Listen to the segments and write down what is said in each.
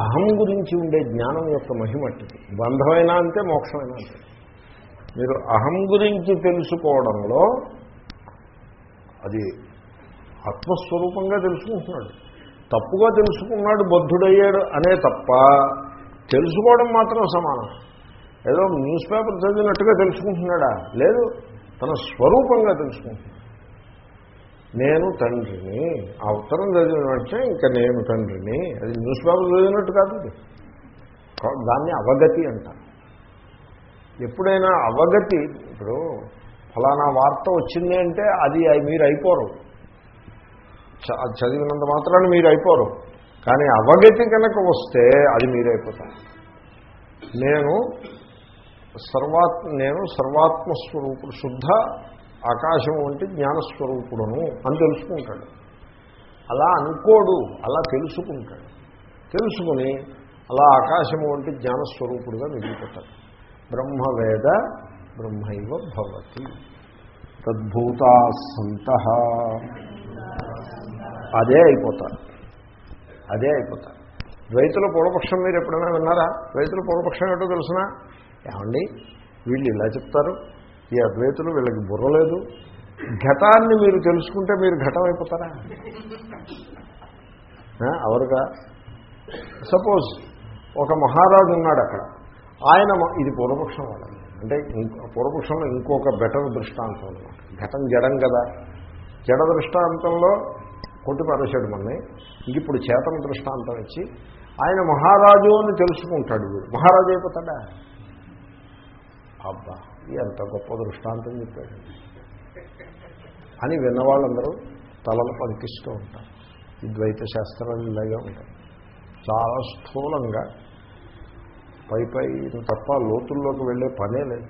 అహం గురించి ఉండే జ్ఞానం యొక్క మహిమట్టిది బంధమైనా అంతే మోక్షమైనా అంతే. మీరు అహం గురించి తెలుసుకోవడంలో అది ఆత్మస్వరూపంగా తెలుసుకుంటున్నాడు. తప్పుగా తెలుసుకున్నాడు బద్ధుడయ్యాడు అనే తప్ప తెలుసుకోవడం మాత్రం సమానం. ఏదో న్యూస్ పేపర్ చదివినట్టుగా తెలుసుకుంటున్నాడా? లేదు తన స్వరూపంగా తెలుసుకుంటున్నాడు. నేను తండ్రిని ఆ ఉత్తరం చదివినట్టే ఇంకా నేను తండ్రిని అది న్యూస్ పేపర్ చదివినట్టు కాదు ఇది. దాన్ని అవగతి అంటారు. ఎప్పుడైనా అవగతి ఇప్పుడు ఫలానా వార్త వచ్చింది అంటే అది మీరు అయిపోరు. చ- అది చదివినంత మాత్రాన్ని మీరు అయిపోరు. కానీ అవగతి కనుక వస్తే అది మీరు నేను సర్వాత్మ నేను సర్వాత్మస్వరూపుడు శుద్ధ ఆకాశం వంటి జ్ఞానస్వరూపుడును అని తెలుసుకుంటాడు. అలా అనుకోడు అలా తెలుసుకుంటాడు. తెలుసుకుని అలా ఆకాశము వంటి జ్ఞానస్వరూపుడుగా మిగిలిపోతాడు. బ్రహ్మవేద బ్రహ్మైవ భవతి. తద్భూతా సంత అదే అయిపోతారు అదే అయిపోతారు ద్వైతుల పూర్వపక్షం మీరు ఎప్పుడైనా విన్నారా? ద్వైతుల పూర్వపక్షం ఏంటో తెలుసునా? ఏమండి? వీళ్ళు ఇలా చెప్తారు. ఈ అద్వైతులు వీళ్ళకి బుర్రలేదు ఘటాన్ని మీరు తెలుసుకుంటే మీరు ఘటం అయిపోతారా? ఎవరుగా? సపోజ్ ఒక మహారాజు ఉన్నాడు అక్కడ. ఆయన ఇది పూర్వపక్షం వాళ్ళని అంటే పూర్వపక్షంలో ఇంకొక బెటర్ దృష్టాంతం అనమాట ఘటం జడం కదా. జడ దృష్టాంతంలో కొట్టి పరచాడు మనని. ఇంక ఇప్పుడు చేతన దృష్టాంతం ఇచ్చి ఆయన మహారాజు అని తెలుసుకుంటాడు వీడు. మహారాజు అయిపోతాడా? అబ్బా! ఎంత గొప్ప దృష్టాంతం చెప్పాడు. అని విన్నవాళ్ళందరూ తలలు పలికిస్తూ ఉంటారు. ఈ ద్వైత శాస్త్రాలు ఇలాగే ఉంటాయి. చాలా స్థూలంగా పై పై తప్ప లోతుల్లోకి వెళ్ళే పనే లేదు.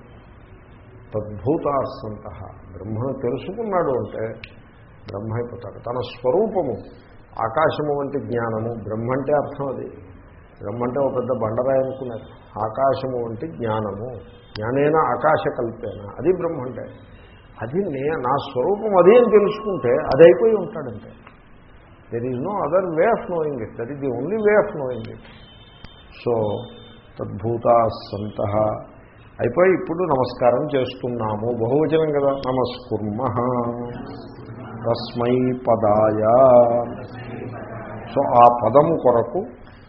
తద్భూతాసంత బ్రహ్మను తెలుసుకున్నాడు అంటే బ్రహ్మ అయిపోతాడు. తన స్వరూపము ఆకాశము వంటి జ్ఞానము బ్రహ్మ అంటే అర్థం అది. బ్రహ్మ అంటే ఒక పెద్ద బండరాయి అనుకున్నారు. ఆకాశము వంటి జ్ఞానము. జ్ఞానేన ఆకాశ కల్పేన అది బ్రహ్మ అంటే అది నే నా స్వరూపం అదే అని తెలుసుకుంటే అది అయిపోయి ఉంటాడంటే there is no other way of knowing it that is the only way of knowing it so తద్భూతా సంత. అయిపోయి ఇప్పుడు నమస్కారం చేస్తున్నాము. బహువచనం కదా? నమస్కుర్మ. తస్మై పదాయ. సో ఆ పదము కొరకు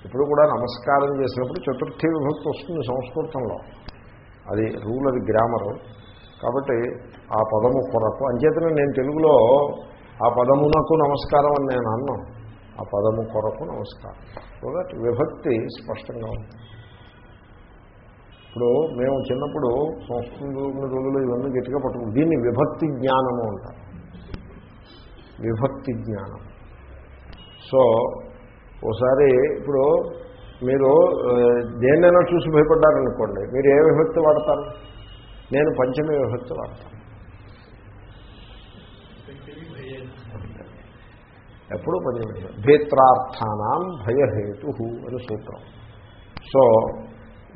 ఇప్పుడు కూడా నమస్కారం చేసినప్పుడు చతుర్థి విభక్తి వస్తుంది సంస్కృతంలో. అది రూల్ అది గ్రామరు. కాబట్టి ఆ పదము కొరకు అంచేతనే నేను తెలుగులో ఆ పదమునకు నమస్కారం అని నేను అన్నాను ఆ పదము కొరకు నమస్కారం. సో దట్ విభక్తి స్పష్టంగా ఉంది. ఇప్పుడు మేము చిన్నప్పుడు సంస్కృత రోజులు ఇవన్నీ గట్టిగా పట్టుకుంటాం దీన్ని విభక్తి జ్ఞానము అంటారు. విభక్తి జ్ఞానం. సో ఓసారి ఇప్పుడు మీరు దేన్నైనా చూసి భయపడ్డారనుకోండి మీరు ఏ విభక్తి వాడతారు? నేను పంచమి విభక్తి వాడతాను. ఎప్పుడు పంచమి భేత్రార్థానం భయహేతు అని సూత్రం. సో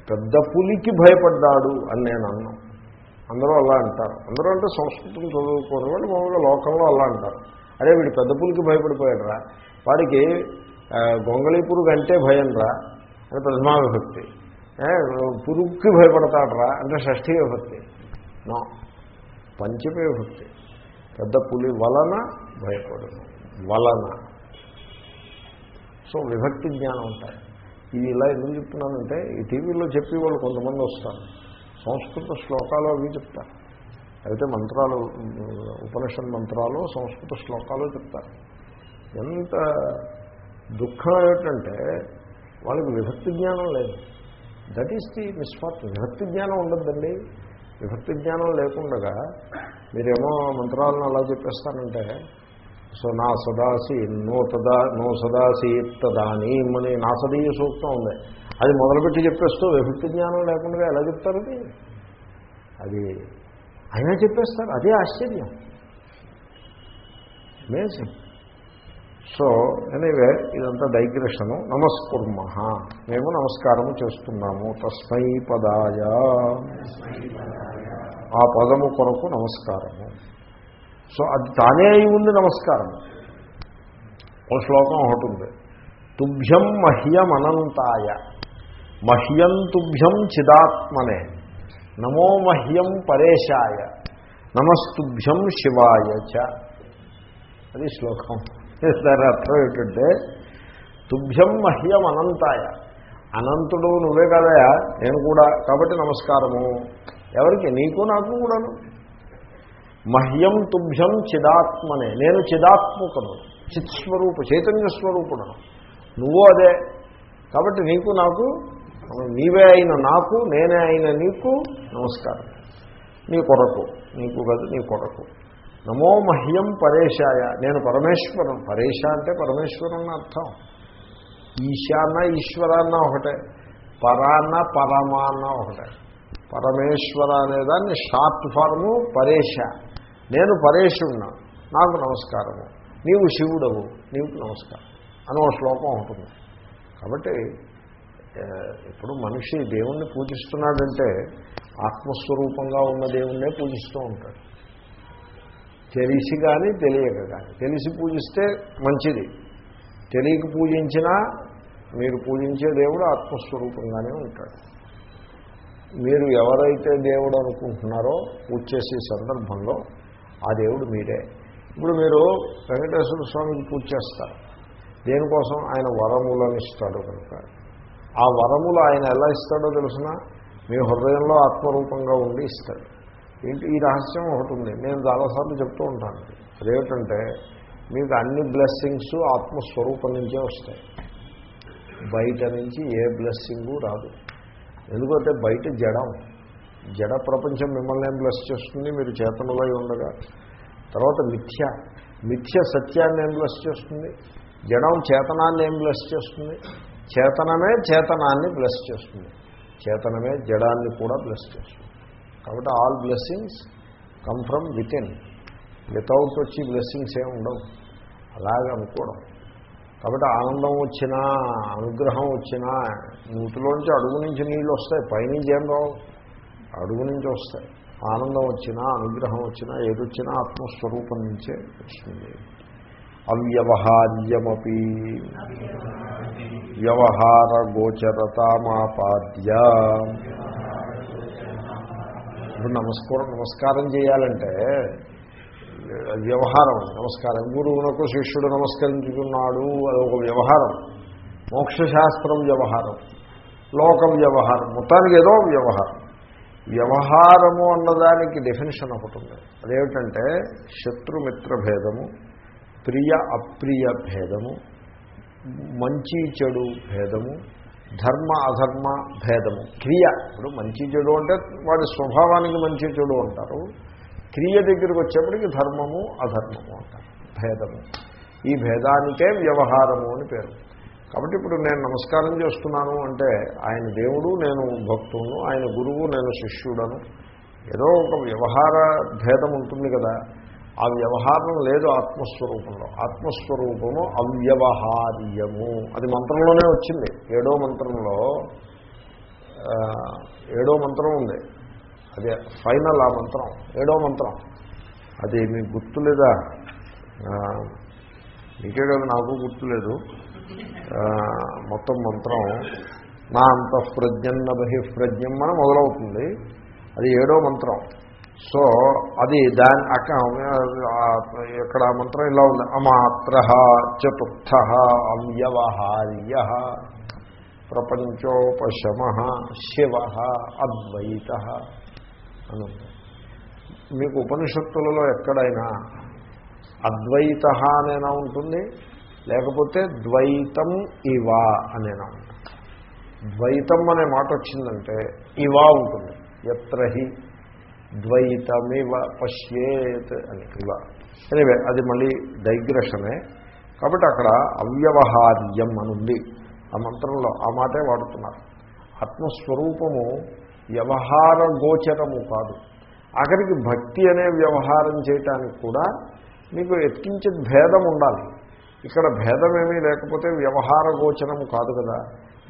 పెద్ద పులికి భయపడ్డాడు అని నేను అన్నాను అందరూ అలా అంటారు. అందరూ అంటే సంస్కృతం చదువుకోని వాళ్ళు మామూలుగా లోకంలో అలా అంటారు. అరే వీడు పెద్ద పులికి భయపడిపోయాడు రా. వాడికి గొంగళీపురుగు గొంగళి పురుగు అంటే భయం రా అని ప్రథమా విభక్తి ఏ, పురుగుకి భయపడతాడరా అంటే షష్ఠీ విభక్తి నో పంచమే విభక్తి పెద్ద పులి వలన భయపడను వలన. సో విభక్తి జ్ఞానం ఉంటాయి. ఇది ఇలా ఎందుకు చెప్తున్నానంటే ఈ టీవీలో చెప్పి వాళ్ళు కొంతమంది వస్తారు. సంస్కృత శ్లోకాలు అవి చెప్తారు. అయితే మంత్రాలు ఉమ్, ఉపనిషత్ మంత్రాలు సంస్కృత శ్లోకాలు చెప్తారు. ఎంత దుఃఖం ఏమిటంటే వాళ్ళకి విభక్తి జ్ఞానం లేదు. దట్ ఈస్ ది మిస్ఫార్చ్యూన్ విభక్తి జ్ఞానం ఉండద్దండి. విభక్తి జ్ఞానం లేకుండగా మీరేమో మంత్రాలను అలా చెప్పేస్తానంటే సో నా సదాసి నో తదా నో సదాసి తదాని అని నా సదీయ సూక్తం ఉంది. అది మొదలుపెట్టి చెప్పేస్తూ విభక్తి జ్ఞానం లేకుండా ఎలా చెప్తారు అది? అది అయినా చెప్పేస్తారు. అదే ఆశ్చర్యం. అమేజింగ్ సో ఎనీవే ఇదంతా డైగ్రెషను నమస్కుర్మ మేము నమస్కారము చేస్తున్నాము. తస్మై పదాయ. ఆ పదము కొరకు నమస్కారము. సో అది తానే అయి ఉంది నమస్కారం. ఓ శ్లోకం ఒకటి ఉంది. తుభ్యం మహ్యమనంతాయ. మహ్యం తుభ్యం చిదాత్మనే. నమో మహ్యం పరేశాయ. నమస్తుభ్యం శివాయ చ. అది శ్లోకం. దాని అర్థం ఏంటంటే తుభ్యం మహ్యం అనంతాయ. అనంతుడు నువ్వే కదయా? నేను కూడా. కాబట్టి నమస్కారము. ఎవరికి? నీకు నాకు కూడాను. మహ్యం తుభ్యం చిదాత్మనే. నేను చిదాత్మకును. చిత్స్వరూపు చైతన్య స్వరూపుడను. నువ్వు అదే. కాబట్టి నీకు నాకు నీవే అయిన నాకు నేనే అయిన నీకు నమస్కారం. నీ కొరకు. నీకు కాదు నీ కొరకు. నమో మహ్యం పరేశాయ. నేను పరమేశ్వరం పరేశ అంటే పరమేశ్వరం అర్థం. ఈశాన్న ఈశ్వరాన్న ఒకటే. పరాన్న పరమాన్న ఒకటే. పరమేశ్వర అనేదాన్ని షార్ట్ ఫార్ము పరేశ. నేను పరేశున్నా. నాకు నమస్కారము. నీవు శివుడవు. నీకు నమస్కారం. అని ఒక శ్లోకం ఉంటుంది. కాబట్టి ఇప్పుడు మనిషి దేవుణ్ణి పూజిస్తున్నాడంటే ఆత్మస్వరూపంగా ఉన్న దేవుణ్ణే పూజిస్తూ ఉంటాడు. తెలిసి కానీ తెలియక కానీ తెలిసి పూజిస్తే మంచిది. తెలియక పూజించినా మీరు పూజించే దేవుడు ఆత్మస్వరూపంగానే ఉంటాడు. మీరు ఎవరైతే దేవుడు అనుకుంటున్నారో పూజ చేసే సందర్భంలో ఆ దేవుడు మీరే. ఇప్పుడు మీరు వెంకటేశ్వర స్వామికి పూజ చేస్తారు. దేనికోసం? ఆయన వరములను ఇస్తాడు కనుక. ఆ వరములు ఆయన ఎలా ఇస్తాడో తెలుసిన? మీ హృదయంలో ఆత్మరూపంగా ఉండి ఇస్తాడు. ఏంటి? ఈ రహస్యం ఒకటి ఉంది. నేను చాలాసార్లు చెప్తూ ఉంటాను. అదేమిటంటే మీకు అన్ని బ్లెస్సింగ్స్ ఆత్మస్వరూపం నుంచే వస్తాయి. బయట నుంచి ఏ బ్లెస్సింగు రాదు. ఎందుకంటే బయట జడం. జడ ప్రపంచం మిమ్మల్ని ఏం బ్లెస్ చేస్తుంది మీరు చేతనులై ఉండగా. తర్వాత మిథ్య. మిథ్య సత్యాన్ని ఏం బ్లెస్ చేస్తుంది? జడం చేతనాన్ని ఏం బ్లెస్ చేస్తుంది? చేతనమే చేతనాన్ని బ్లెస్ చేస్తుంది. చేతనమే జడాన్ని కూడా బ్లెస్ చేస్తుంది. కాబట్టి all blessings come from within without వచ్చి బ్లెస్సింగ్స్ ఏమి ఉండవు. అలాగే అనుకోవడం. కాబట్టి ఆనందం వచ్చినా అనుగ్రహం వచ్చినా నూతిలోంచి అడుగు నుంచి నీళ్ళు వస్తాయి పైనుంచి ఏం రావు. అడుగు నుంచి వస్తాయి. ఆనందం వచ్చినా అనుగ్రహం వచ్చినా ఏదొచ్చినా ఆత్మస్వరూపం నుంచే వస్తుంది. అవ్యవహార్యమపి. వ్యవహార గోచరతామాపాద్య. ఇప్పుడు నమస్కారం నమస్కారం చేయాలంటే వ్యవహారం నమస్కారం. గురువునకు శిష్యుడు నమస్కరించుకున్నాడు అది ఒక వ్యవహారం. మోక్షశాస్త్రం వ్యవహారం. లోక వ్యవహారం. మొత్తానికి ఏదో వ్యవహారం. వ్యవహారము అన్నదానికి డెఫినేషన్ ఒకటి ఉంది. అదేమిటంటే శత్రుమిత్ర భేదము ప్రియ అప్రియ భేదము మంచి చెడు భేదము ధర్మ అధర్మ భేదము క్రియ. ఇప్పుడు మంచి చెడు అంటే వాడి స్వభావానికి మంచి చెడు అంటారు. క్రియ దగ్గరికి వచ్చేప్పటికి ధర్మము అధర్మము అంటారు. భేదము. ఈ భేదానికే వ్యవహారము అని పేరు. కాబట్టి ఇప్పుడు నేను నమస్కారం చేస్తున్నాను అంటే ఆయన దేవుడు నేను భక్తును ఆయన గురువు నేను శిష్యుడను. ఏదో ఒక వ్యవహార భేదం ఉంటుంది కదా. ఆ వ్యవహారం లేదు ఆత్మస్వరూపంలో. ఆత్మస్వరూపము అవ్యవహార్యము. అది మంత్రంలోనే వచ్చింది. ఏడో మంత్రంలో ఏడో మంత్రం ఉంది. అదే ఫైనల్ ఆ మంత్రం. ఏడో మంత్రం. అది మీకు గుర్తు లేదా మీకే కదా నాకు గుర్తులేదు. మొత్తం మంత్రం. నా అంతఃప్రజ్ఞన్న బహిఃప్రజ్ఞం అని మొదలవుతుంది. అది ఏడో మంత్రం. సో అది దాని అక్క ఇక్కడ మంత్రం ఇలా ఉంది. అమాత్ర చతుర్థ అవ్యవహార్య ప్రపంచోపశమ శివ అద్వైత అని మీకు ఉపనిషత్తులలో ఎక్కడైనా అద్వైత అనేనా ఉంటుంది? లేకపోతే ద్వైతం ఇవా అనేనా ఉంటుంది? ద్వైతం అనే మాట వచ్చిందంటే ఇవా ఉంటుంది. ఎత్రహి ద్వైతమివ పశ్యేత్ అని ఇవ ఎనివే అది మళ్ళీ డైగ్రెషనే. కాబట్టి అక్కడ అవ్యవహార్యం అని ఉంది ఆ మంత్రంలో ఆ మాటే వాడుతున్నారు. ఆత్మస్వరూపము వ్యవహార గోచరము కాదు. అక్కడికి భక్తి అనే వ్యవహారం చేయటానికి కూడా మీకు ఎత్కించిన భేదం ఉండాలి. ఇక్కడ భేదం ఏమీ లేకపోతే వ్యవహార గోచరము కాదు కదా.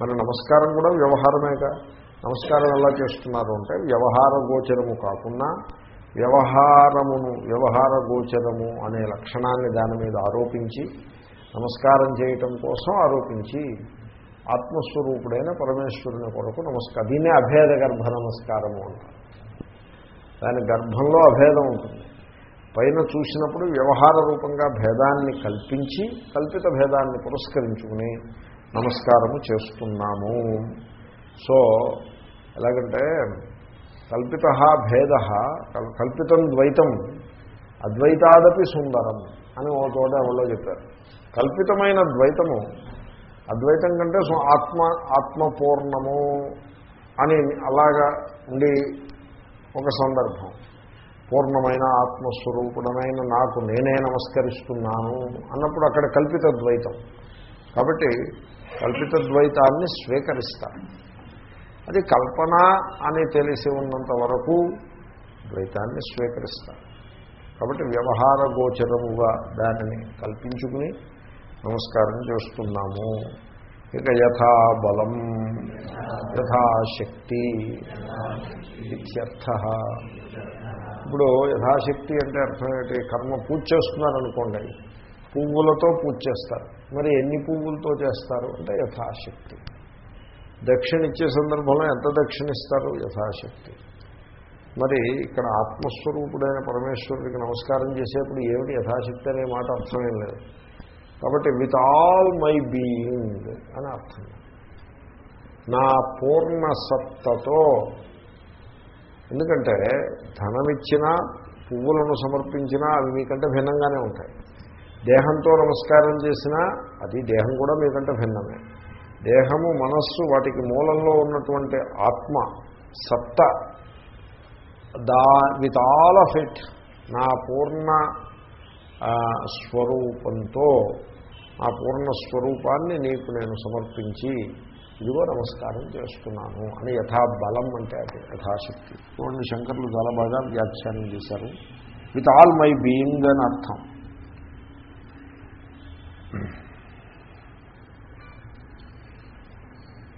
మరి నమస్కారం కూడా వ్యవహారమేగా? నమస్కారం ఎలా చేస్తున్నారు అంటే వ్యవహార గోచరము కాకుండా వ్యవహారమును వ్యవహార గోచరము అనే లక్షణాన్ని దాని మీద ఆరోపించి నమస్కారం చేయటం కోసం ఆరోపించి ఆత్మస్వరూపుడైన పరమేశ్వరుని కొరకు నమస్కారం. దీన్నే అభేద గర్భ నమస్కారము అంటారు. దాని గర్భంలో అభేదం ఉంటుంది. పైన చూసినప్పుడు వ్యవహార రూపంగా భేదాన్ని కల్పించి కల్పిత భేదాన్ని పురస్కరించుకుని నమస్కారము చేస్తున్నాము. సో ఎలాగంటే కల్పిత భేద కల్పితం ద్వైతం అద్వైతాదపి సుందరం అని ఒక చోట ఎవరో చెప్పారు. కల్పితమైన ద్వైతము అద్వైతం కంటే ఆత్మ ఆత్మపూర్ణము అని అలాగా ఉండి ఒక సందర్భం. పూర్ణమైన ఆత్మస్వరూపుడమైన నాకు నేనే నమస్కరిస్తున్నాను అన్నప్పుడు అక్కడ కల్పిత ద్వైతం. కాబట్టి కల్పిత ద్వైతాన్ని స్వీకరిస్తారు. అది కల్పన అని తెలిసి ఉన్నంత వరకు ద్వైతాన్ని స్వీకరిస్తారు. కాబట్టి వ్యవహార గోచరముగా దానిని కల్పించుకుని నమస్కారం చేస్తున్నాము. ఇక యథా బలం యథాశక్తి ఇత్యర్థ. ఇప్పుడు యథాశక్తి అంటే అర్థం ఏంటి? కర్మ పూజ చేస్తున్నారనుకోండి పువ్వులతో పూజ చేస్తారు. మరి ఎన్ని పువ్వులతో చేస్తారు? అంటే యథాశక్తి దక్షిణ ఇచ్చే సందర్భంలో ఎంత దక్షిణ ఇస్తారు యథాశక్తి. మరి ఇక్కడ ఆత్మస్వరూపుడైన పరమేశ్వరుడికి నమస్కారం చేసేప్పుడు ఏమిటి యథాశక్తి అనే మాట అర్థమేం లేదు. కాబట్టి విత్ ఆల్ మై బీయింగ్ అని అర్థం. నా పూర్ణ సత్తతో ఎందుకంటే ధనమిచ్చినా పువ్వులను సమర్పించినా అవి మీకంటే భిన్నంగానే ఉంటాయి. దేహంతో నమస్కారం చేసినా అది దేహం కూడా మీకంటే భిన్నమే. దేహము మనస్సు వాటికి మూలంలో ఉన్నటువంటి ఆత్మ సత్త దా విత్ ఆల్ ఆఫ్ ఇట్ నా పూర్ణ స్వరూపంతో ఆ పూర్ణ స్వరూపాన్ని నీకు నేను సమర్పించి ఇదిగో నమస్కారం చేస్తున్నాను అని యథా బలం అంటే అది యథాశక్తి. చూడండి శంకర్లు చాలా బాగా వ్యాఖ్యానం చేశారు. విత్ ఆల్ మై బీయింగ్ అని అర్థం.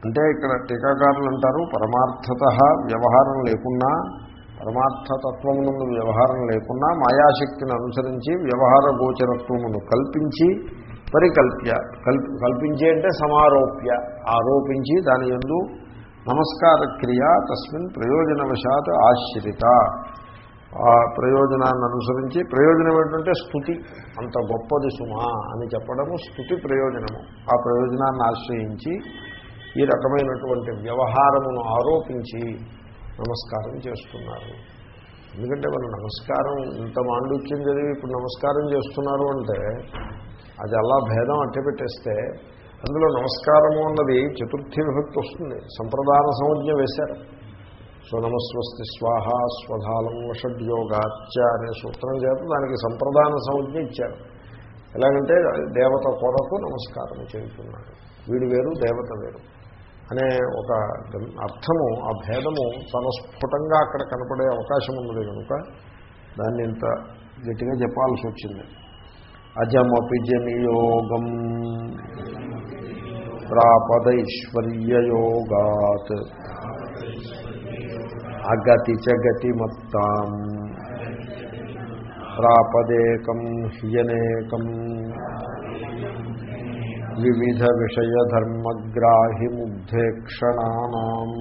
అంటే ఇక్కడ టీకాకారులు అంటారు పరమార్థత వ్యవహారం లేకున్నా పరమార్థతత్వమునందు వ్యవహారం లేకున్నా మాయాశక్తిని అనుసరించి వ్యవహార గోచరత్వమును కల్పించి పరికల్ప్య కల్పి కల్పించి అంటే సమారోప్య ఆరోపించి దాని ఎందు నమస్కార క్రియ తస్మిన్ ప్రయోజనవశాత్ ఆశ్రిత. ఆ ప్రయోజనాన్ని అనుసరించి ప్రయోజనం ఏంటంటే స్థుతి అంత గొప్పది సుమా అని చెప్పడము స్థుతి ప్రయోజనము. ఆ ప్రయోజనాన్ని ఆశ్రయించి ఈ రకమైనటువంటి వ్యవహారమును ఆరోపించి నమస్కారం చేస్తున్నారు. ఎందుకంటే మన నమస్కారం ఇంత మాండుక్యం చదివి ఇప్పుడు నమస్కారం చేస్తున్నారు అంటే అది అలా భేదం అట్టపెట్టేస్తే అందులో నమస్కారము అన్నది చతుర్థి విభక్తి వస్తుంది. సంప్రదాన సంజ్ఞ వేశారు. సో నమస్వస్తి స్వాహ స్వధాలం వషడ్యోగాచ అనే సూత్రం చేత దానికి సంప్రదాన సంజ్ఞ ఇచ్చారు. ఎలాగంటే దేవత కొరకు నమస్కారం చేయుతున్నాడు వీడు వేరు దేవత వేరు. అనే ఒక అర్థము ఆ భేదము చాలా స్ఫుటంగా అక్కడ కనపడే అవకాశం ఉన్నది కనుక దాన్ని ఇంత గట్టిగా చెప్పాల్సి వచ్చింది. అజమపి జనియోగం ప్రాపదైశ్వర్యయోగాత్ అగతి చగతిమత్తాం ప్రాపదేకం హ్యనేకం వివిధ విషయధర్మగ్రాహి ముగ్ధేక్షణానాం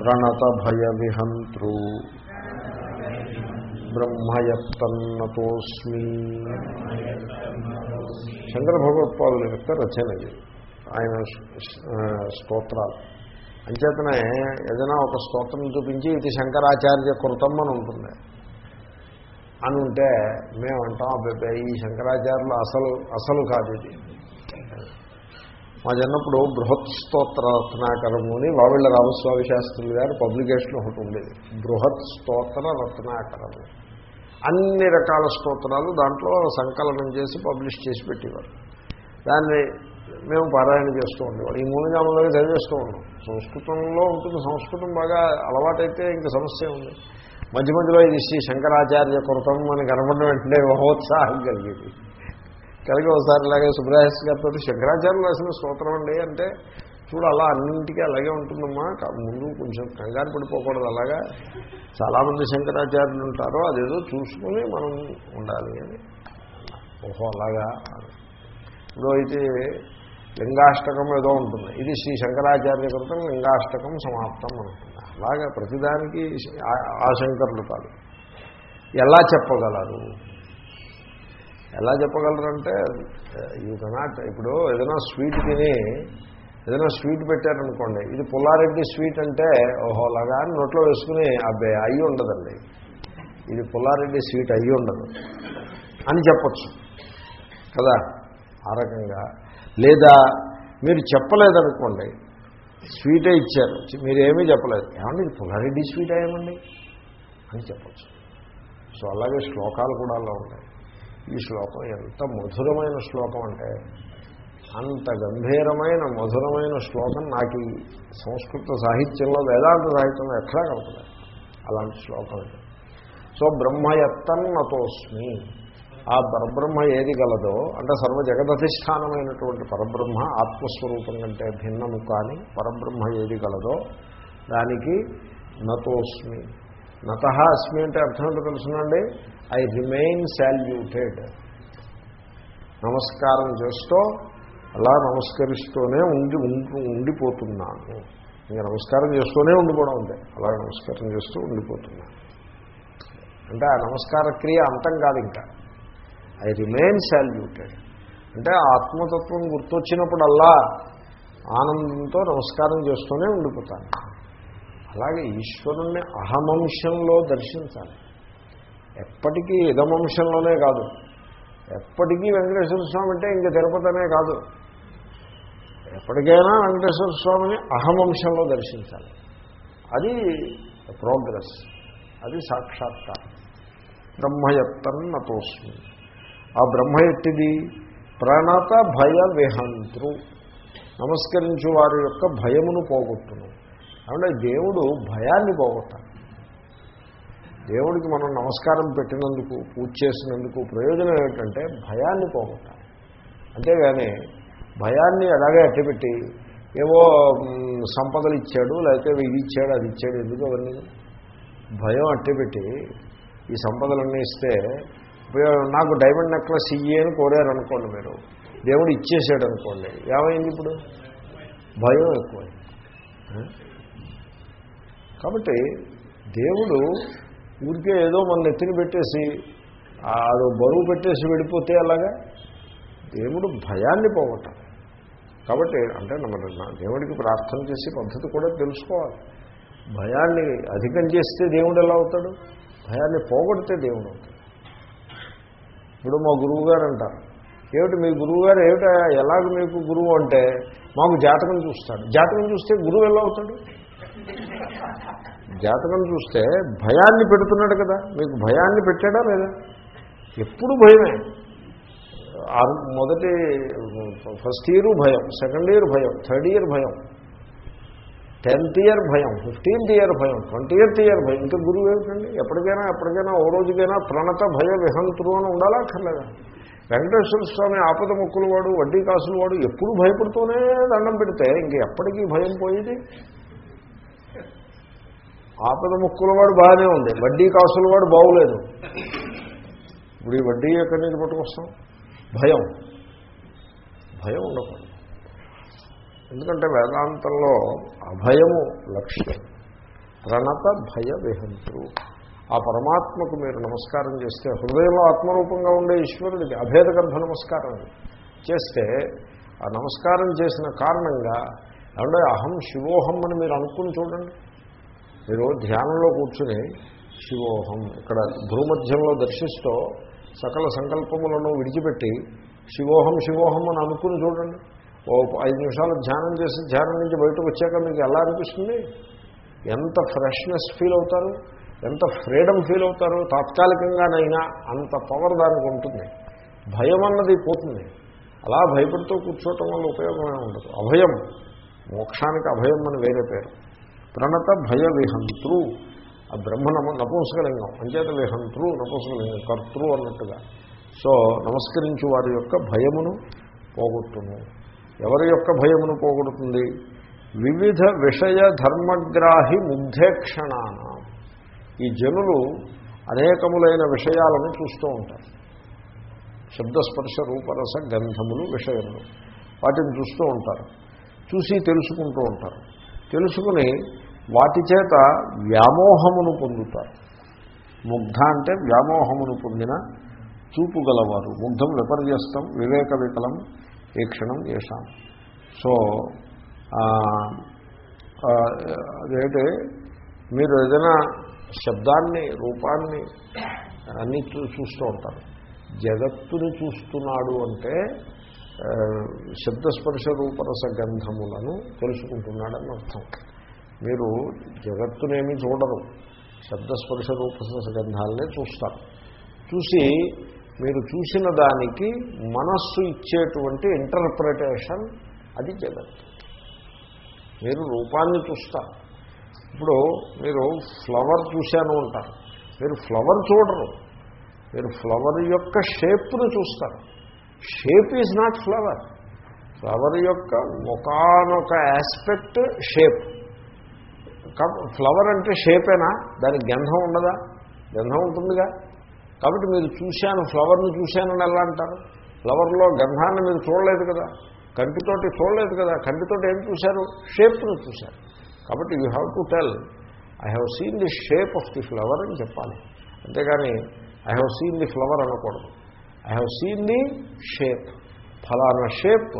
ప్రణత విహంతృ బ్రహ్మయత్తన్నతోస్మి శంకర భగవత్పాదుల యొక్క రచన ఇది. ఆయన స్తోత్రాలు. అంచేతనే ఏదైనా ఒక స్తోత్రం చూపించి ఇది శంకరాచార్య కృతం అని ఉంటుంది. అని ఉంటే మేమంటాం అబ్బాయి ఈ శంకరాచార్యులు అసలు అసలు కాదు ఇది. మా చిన్నప్పుడు బృహత్ స్తోత్ర రత్నాకరము అని వావిళ్ళ రామస్వామి శాస్త్రులు గారు పబ్లికేషన్ ఒకటి ఉండేది. బృహత్ స్తోత్ర రత్నాకరము. అన్ని రకాల స్తోత్రాలు దాంట్లో సంకలనం చేసి పబ్లిష్ చేసి పెట్టేవారు. దాన్ని మేము పారాయణ చేస్తూ ఉండేవాడు ఈ మూడు జాములుగా చదివేస్తూ ఉన్నాం. సంస్కృతంలో ఉంటుంది సంస్కృతం బాగా అలవాటైతే ఇంకా సమస్య ఉంది మధ్య మధ్యలో ఇది శ్రీ శంకరాచార్య కృతం అని కనపడిన వెంటనే మహోత్సాహం కలిగేది. కలిగి ఒకసారి ఇలాగే సుబ్రహస్ గారితో శంకరాచార్యులు రాసిన స్తోత్రం అండి అంటే చూడు అలా అన్నింటికీ అలాగే ఉంటుందమ్మా ముందు కొంచెం కంగారు పడిపోకూడదు అలాగా. చాలామంది శంకరాచార్యులు ఉంటారో అదేదో చూసుకుని మనం ఉండాలి అని. ఓహో అలాగా. ఇప్పుడు అయితే లింగాష్టకం ఏదో ఉంటుంది. ఇది శ్రీ శంకరాచార్య కృతం లింగాష్టకం సమాప్తం అనుకుంటుంది అలాగా ప్రతిదానికి ఆశంకరులు కాదు. ఎలా చెప్పగలరు? ఎలా చెప్పగలరంటే యూ కెనాట్ ఇప్పుడు ఏదైనా స్వీట్ తిని ఏదైనా స్వీట్ పెట్టారనుకోండి ఇది పుల్లారెడ్డి స్వీట్ అంటే ఓహో లాగా అని నోట్లో వేసుకుని అబ్బే అయ్యి ఉండదండి. ఇది పుల్లారెడ్డి స్వీట్ అయ్యి ఉండదు. అని చెప్పచ్చు. కదా? ఆ రకంగా. లేదా మీరు చెప్పలేదనుకోండి స్వీటే ఇచ్చారు. మీరేమీ చెప్పలేదు. ఏమండి ఇది పుల్లారెడ్డి స్వీట్ ఏమండి? అని చెప్పచ్చు. సో అలాగే శ్లోకాలు కూడా అలా ఉన్నాయి ఈ శ్లోకం ఎంత మధురమైన శ్లోకం అంటే అంత గంభీరమైన మధురమైన శ్లోకం నాకు ఈ సంస్కృత సాహిత్యంలో వేదాంత సాహిత్యంలో ఎక్కడా కలుగుతుంది అలాంటి శ్లోకం ఇది. సో బ్రహ్మయత్తన్నతోస్మి. ఆ పరబ్రహ్మ ఏది గలదో అంటే సర్వ జగదధిష్టానమైనటువంటి పరబ్రహ్మ ఆత్మస్వరూపం కంటే భిన్నము కానీ పరబ్రహ్మ ఏది గలదో దానికి నతోస్మి. నత అస్మి అంటే అర్థం ఏంటో తెలుసునండి? ఐ రిమైన్ శాల్యూటెడ్ నమస్కారం చేస్తూ అలా నమస్కరిస్తూనే ఉండి ఉండి- ఉండిపోతున్నాను. ఇంకా నమస్కారం చేస్తూనే ఉండిపోవడం ఉంది అలా నమస్కారం చేస్తూ ఉండిపోతున్నాను. అంటే ఆ నమస్కార క్రియ అంతం కాదు ఇంకా. ఐ రిమైన్ శాల్యూటెడ్ అంటే ఆత్మతత్వం గుర్తొచ్చినప్పుడల్లా ఆనందంతో నమస్కారం చేస్తూనే ఉండిపోతాను. అలాగే ఈశ్వరుణ్ణి అహమంశంలో దర్శించాలి. ఎప్పటికీ ఇదమంశంలోనే కాదు. ఎప్పటికీ వెంకటేశ్వర స్వామి అంటే ఇంక తిరుపతనే కాదు. ఎప్పటికైనా వెంకటేశ్వర స్వామిని అహమంశంలో దర్శించాలి. అది ప్రోగ్రెస్. అది సాక్షాత్కారం. బ్రహ్మయత్తన్నతోస్మి ఆ బ్రహ్మ ఎట్టిది? ప్రణత భయ విహంతృ. నమస్కరించు వారి యొక్క భయమును పోగొట్టును. అంటే దేవుడు భయాన్ని పోగొట్టాలి. దేవుడికి మనం నమస్కారం పెట్టినందుకు పూజ చేసినందుకు ప్రయోజనం ఏమిటంటే భయాన్ని పోగొట్టాలి. అంతేగాని భయాన్ని అలాగే అట్టపెట్టి ఏవో సంపదలు ఇచ్చాడు లేకపోతే ఇది ఇచ్చాడు అది ఇచ్చాడు ఎందుకు అవన్నీ? భయం అట్టపెట్టి ఈ సంపదలన్నీ ఇస్తే నాకు డైమండ్ నెక్లెస్ ఇయ్యి అని కోరారు అనుకోండి మీరు. దేవుడు ఇచ్చేసాడు అనుకోండి ఏమైంది ఇప్పుడు? భయం ఎక్కువ కాబట్టి దేవుడు ఊరికే ఏదో మన నెత్తిని పెట్టేసి అది బరువు పెట్టేసి వెళ్ళిపోతే అలాగా దేవుడు భయాన్ని పోగొట్టాలి. కాబట్టి అంటే మన దేవుడికి ప్రార్థన చేసే పద్ధతి కూడా తెలుసుకోవాలి. భయాన్ని అధికం చేస్తే దేవుడు ఎలా అవుతాడు? భయాన్ని పోగొడితే దేవుడు అవుతాడు. ఇప్పుడు మా గురువు గారు అంటారు ఏమిటి మీ గురువు గారు ఏమిట ఎలాగ మీకు గురువు అంటే మాకు జాతకం చూస్తాడు. జాతకం చూస్తే గురువు ఎలా అవుతాడు? జాతకం చూస్తే భయాన్ని పెడుతున్నాడు కదా. మీకు భయాన్ని పెట్టాడా లేదా? ఎప్పుడు భయమే. మొదటి ఫస్ట్ ఇయర్ భయం సెకండ్ ఇయర్ భయం థర్డ్ ఇయర్ భయం. టెన్త్ ఇయర్ భయం ఫిఫ్టీన్త్ ఇయర్ భయం ట్వంటీ ఎయిత్ ఇయర్ భయం. ఇంకా గురువు ఏమిటండి? ఎప్పటికైనా ఎప్పటికైనా ఓ రోజుకైనా ప్రణత భయ విహంతులు అని ఉండాలా వెంకటేశ్వర స్వామి ఆపద మొక్కులు వాడు వడ్డీ కాసులు వాడు ఎప్పుడు భయపడుతూనే దండం పెడితే ఇంక ఎప్పటికీ భయం పోయేది? ఆపద ముక్కుల వాడు బాగానే ఉంది. వడ్డీ కాసుల వాడు బాగులేదు. ఇప్పుడు ఈ వడ్డీ ఎక్కడి నుంచి పట్టుకొస్తాం? భయం. భయం ఉండకూడదు. ఎందుకంటే వేదాంతంలో అభయము లక్ష్యం. ప్రణత భయ విహంతులు ఆ పరమాత్మకు మీరు నమస్కారం చేస్తే హృదయంలో ఆత్మరూపంగా ఉండే ఈశ్వరుడికి అభేద గర్భ నమస్కారం చేస్తే ఆ నమస్కారం చేసిన కారణంగా ఏమంటే అహం శివోహం అని మీరు అనుకుని చూడండి. మీరు ధ్యానంలో కూర్చుని శివోహం ఇక్కడ భూమధ్యంలో దర్శిస్తూ సకల సంకల్పములను విడిచిపెట్టి శివోహం శివోహం అని అనుకుని చూడండి. ఓ ఐదు నిమిషాలు ధ్యానం చేసి ధ్యానం నుంచి బయటకు వచ్చాక మీకు ఎలా అనిపిస్తుంది? ఎంత ఫ్రెష్నెస్ ఫీల్ అవుతారు? ఎంత ఫ్రీడమ్ ఫీల్ అవుతారు? తాత్కాలికంగానైనా అంత పవర్ దానికి ఉంటుంది. భయం అన్నది పోతుంది. అలా భయపడుతూ కూర్చోవటం వల్ల ఉపయోగమే ఉండదు. అభయం మోక్షానికి అభయం అని వేరే పేరు. ప్రణత భయ విహంతృ. ఆ బ్రహ్మ నమ నపుంసకలింగం. అంచేత విహంతృ నపుంసకలింగం కర్తృ అన్నట్టుగా. సో నమస్కరించు వారి యొక్క భయమును పోగొట్టును ఎవరి యొక్క భయమును పోగొడుతుంది? వివిధ విషయ ధర్మగ్రాహి ముగ్ధేక్షణాన ఈ జనులు అనేకములైన విషయాలను చూస్తూ ఉంటారు. శబ్దస్పర్శ రూపరస గంధములు విషయములు వాటిని చూస్తూ ఉంటారు. చూసి తెలుసుకుంటూ ఉంటారు. తెలుసుకుని వాటి చేత వ్యామోహమును పొందుతారు. ముగ్ధ అంటే వ్యామోహమును పొందిన చూపు గలవారు ముగ్ధం విపర్యస్తం వివేక వికలం వీక్షణం చేశాం. సో అదేంటి? మీరు ఏదైనా శబ్దాన్ని రూపాన్ని అన్నీ చూస్తూ ఉంటారు. జగత్తుని చూస్తున్నాడు అంటే శబ్దస్పర్శ రూపరస గంధములను తెలుసుకుంటున్నాడని అర్థం. మీరు జగత్తునేమి చూడరు. శబ్దస్పర్శ రూపరస గంధాలనే చూస్తారు. చూసి మీరు చూసిన దానికి మనస్సు ఇచ్చేటువంటి ఇంటర్ప్రిటేషన్ అది జగత్తు మీరు రూపాన్ని చూస్తారు. ఇప్పుడు మీరు ఫ్లవర్ చూశాను అంటారు. మీరు ఫ్లవర్ చూడరు. మీరు ఫ్లవర్ యొక్క షేప్ను చూస్తారు. Shape is not flower flower యొక్క ఒకనొక ఆస్పెక్ట్ షేప్ ఫ్లవర్ అంటే షేపేనా దానికి గంధం ఉండదా? గంధం ఉంటుందిగా? కాబట్టి మీరు చూశాను ఫ్లవర్ని చూశానని ఎలా అంటారు? ఫ్లవర్లో గంధాన్ని మీరు చూడలేదు కదా? కంటితోటి చూడలేదు కదా? కంటితోటి ఏం చూశారు? షేప్ను చూశారు. కాబట్టి you have to tell I have seen the shape of the flower అని చెప్పాలి. అంతేగాని I have seen the flower అనకూడదు. I have seen the shape ఫలానా షేప్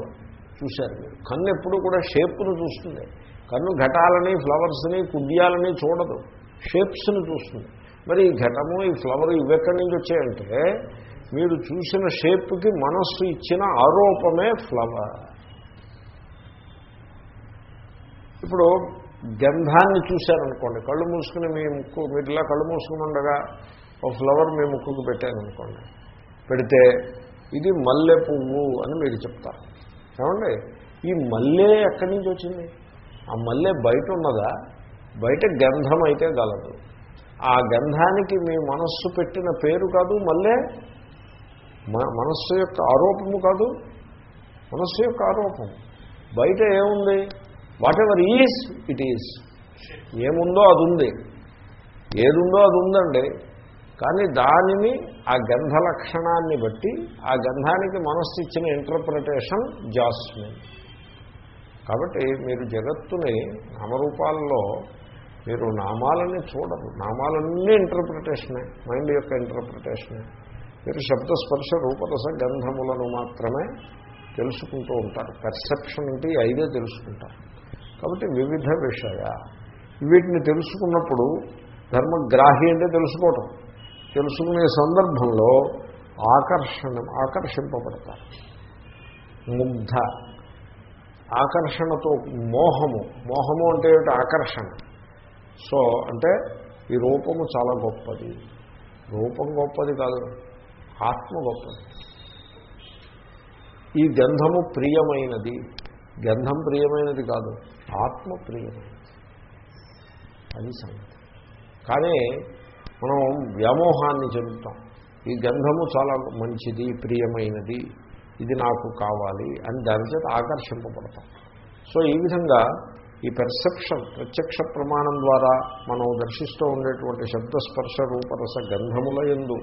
చూశారు మీరు. కన్ను ఎప్పుడు కూడా షేప్ను చూస్తుంది. కన్ను ఘటాలని ఫ్లవర్స్ని కుడ్యాలని చూడదు. షేప్స్ని చూస్తుంది. మరి ఈ ఘటము ఈ ఫ్లవర్ ఇవెక్కడి నుంచి వచ్చాయంటే మీరు చూసిన షేప్కి మనస్సు ఇచ్చిన ఆరోపమే ఫ్లవర్ ఇప్పుడు గంధాన్ని చూశారనుకోండి కళ్ళు మూసుకుని మీ ముక్కు మీరు ఇలా కళ్ళు మూసుకుని ఉండగా ఒక ఫ్లవర్ మీ ముక్కుకు పెట్టారనుకోండి పెడితే ఇది మల్లె పువ్వు అని మీరు చెప్తారు. ఏమండి? ఈ మల్లె ఎక్కడి నుంచి వచ్చింది? ఆ మల్లె బయట ఉన్నదా? బయట గంధం అయితే గలదు. ఆ గంధానికి మీ మనస్సు పెట్టిన పేరు కాదు మళ్ళీ మనస్సు యొక్క ఆరోపము కాదు మనస్సు యొక్క ఆరోపం. బయట ఏముంది? Whatever is it is ఏముందో అది ఉంది. ఏదుందో అది ఉందండి. కానీ దానిని ఆ గంధ లక్షణాన్ని బట్టి ఆ గంధానికి మనస్సు ఇచ్చిన ఇంటర్ప్రిటేషన్ జాస్మిన్. కాబట్టి మీరు జగత్తుని నామరూపాల్లో మీరు నామాలని చూడరు. నామాలన్నీ ఇంటర్ప్రిటేషనే మైండ్ యొక్క ఇంటర్ప్రిటేషనే మీరు శబ్దస్పర్శ రూపరస గంధములను మాత్రమే తెలుసుకుంటూ ఉంటారు. పర్సెప్షన్ అంటే ఐదే తెలుసుకుంటారు. కాబట్టి వివిధ విషయ. వీటిని తెలుసుకున్నప్పుడు ధర్మగ్రాహి అంటే తెలుసుకోవటం. తెలుసుకునే సందర్భంలో ఆకర్షణ ఆకర్షింపబడతారు. ముగ్ధ. ఆకర్షణతో మోహము. మోహము అంటే ఏమిటి? ఆకర్షణ. సో అంటే ఈ రూపము చాలా గొప్పది. రూపం గొప్పది కాదు ఆత్మ గొప్పది. ఈ గంధము ప్రియమైనది. గంధం ప్రియమైనది కాదు ఆత్మ ప్రియమైనది. అది సంగతి. కానీ మనం వ్యామోహాన్ని చెబుతాం ఈ గంధము చాలా మంచిది ప్రియమైనది ఇది నాకు కావాలి అని దాని చేత ఆకర్షింపబడతాం. సో ఈ విధంగా ఈ పెర్సెప్షన్ ప్రత్యక్ష ప్రమాణం ద్వారా మనం దర్శిస్తూ ఉండేటువంటి శబ్దస్పర్శ రూపరస గంధముల ఎందు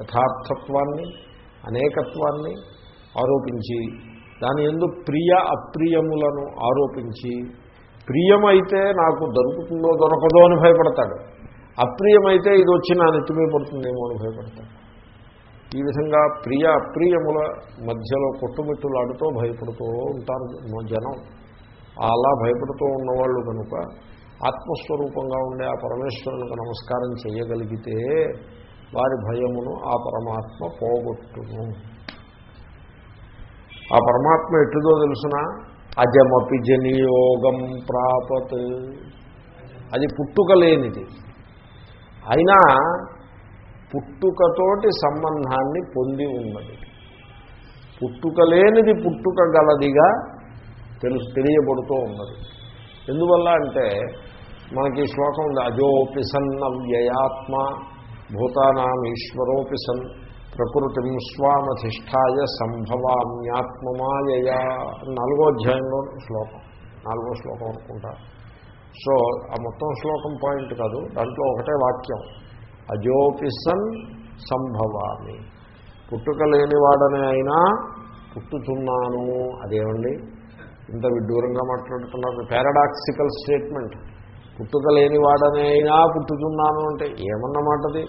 యథార్థత్వాన్ని అనేకత్వాన్ని ఆరోపించి దాని ఎందు ప్రియ అప్రియములను ఆరోపించి ప్రియమైతే నాకు దొరుకుతుందో దొరకదో అని భయపడతాడు. అప్రియమైతే ఇది వచ్చి నా నెత్తిమీ పడుతుందేమో అని భయపడతాడు. ఈ విధంగా ప్రియ అప్రియముల మధ్యలో కొట్టుమిట్టులాడుతూ భయపడుతూ ఉంటారు జనం. అలా భయపడుతూ ఉన్నవాళ్ళు కనుక ఆత్మస్వరూపంగా ఉండే ఆ పరమేశ్వరునికి నమస్కారం చేయగలిగితే వారి భయమును ఆ పరమాత్మ పోగొట్టును. ఆ పరమాత్మ ఎట్టుదో తెలుసిన? అజమపి జనియోగం ప్రాపత్. అది పుట్టుక లేనిది. అయినా పుట్టుకతోటి సంబంధాన్ని పొంది ఉన్నది. పుట్టుక లేనిది పుట్టుక గలదిగా తెలుసు తెలియబడుతూ ఉన్నది. ఎందువల్ల అంటే మనకి శ్లోకం ఉంది అజోపిసన్న వ్యయాత్మ భూతానాం ఈశ్వరోపి సన్ ప్రకృతిం స్వామధిష్టాయ సంభవామ్యాత్మమాయయా నాలుగో అధ్యాయంలో శ్లోకం నాలుగో శ్లోకం అనుకుంటా. సో ఆ మొత్తం శ్లోకం పాయింట్ కాదు దాంట్లో ఒకటే వాక్యం అజోపిసన్ సంభవామి. పుట్టుక లేనివాడనే అయినా పుట్టుతున్నాను. అదేమండి? ఇంత విడ్డూరంగా మాట్లాడుతున్నారు. పారాడాక్సికల్ స్టేట్మెంట్ పుట్టుక లేనివాడనే అయినా పుట్టుతున్నాను అంటే ఏమన్నమాటది